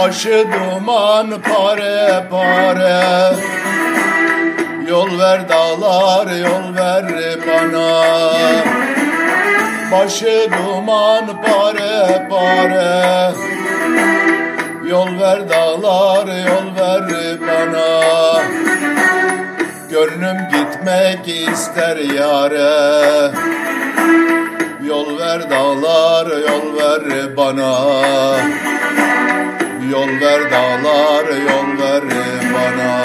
Başı duman pare pare. Yol ver dağlar yol ver bana. Başı duman pare pare. Yol ver dağlar yol ver bana. Gönlüm gitmek ister yare. Yol ver dağlar yol ver bana Yol ver dağlar yol ver bana.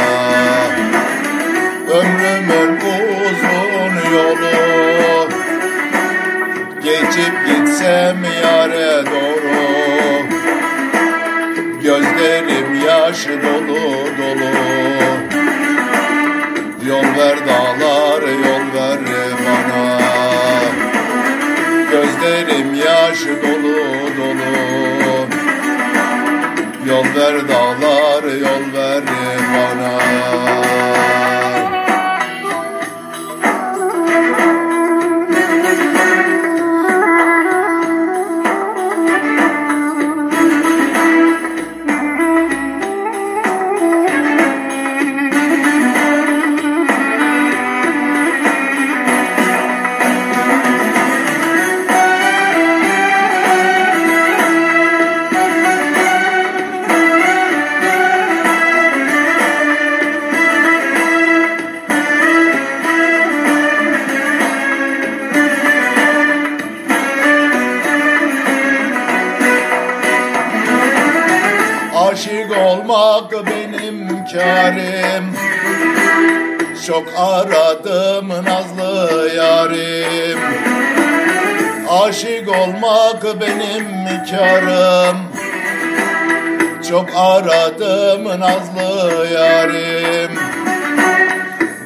Ömrümün uzun yolu. Geçip gitsem yare doğru. Gözlerim yaş dolu dolu. Yol ver dağlar yol ver bana. Gözlerim yaş dolu Yol ver dağlar yol ver bana olmak benim karim Çok aradım nazlı yarim. Aşık olmak benim karım Çok aradım nazlı yarim.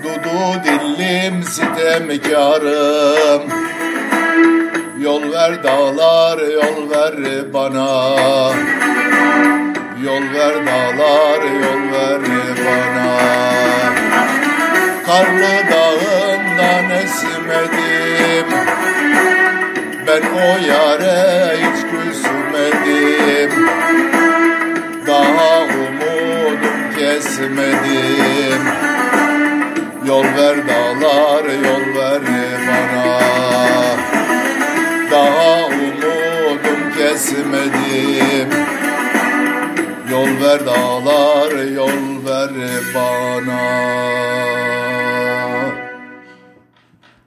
Dudu dillim sitemkarım. Yol ver dağlar yol ver bana Yol ver dağlar yol ver bana Karlı dağından esmedim Ben o yare hiç küsmedim Daha umudum kesmedim. Yol ver dağlar yol ver bana dağlar yol ver bana.